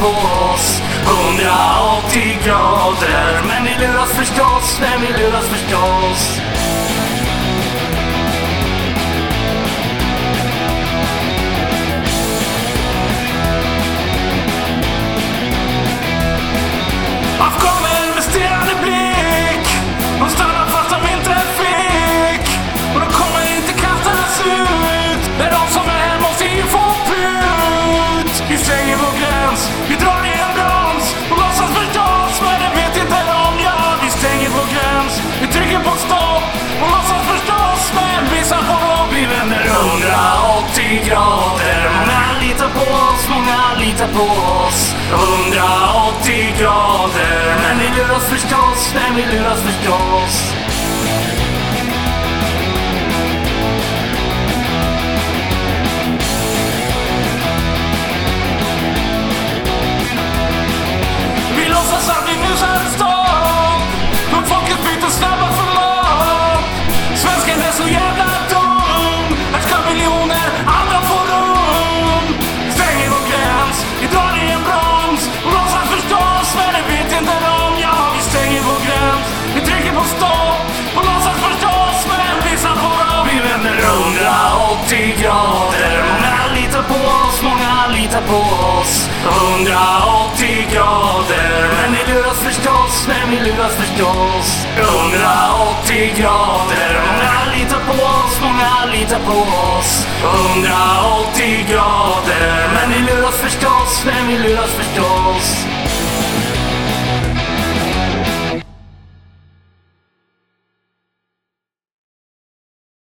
på oss. 180 grader. Men ni luras förstås, men ni luras förstås. Vi drar i en broms Och låtsas förstås men det vet inte de Ja, vi stänger vår gräns, vi trycker på stopp Och låtsas förstås men vissa på dem Vi vänder 180 grader. Många litar på oss, många litar på oss. 180 grader. Men vi luras förstås, men vi luras förstås. 180 grader. Många litar på oss, många litar på oss. 180 grader. Men vi luras förstås, men vi luras förstås? 180 grader. Många litar på oss, många litar på oss. 180 grader. Men vi luras förstås, men vi luras förstås?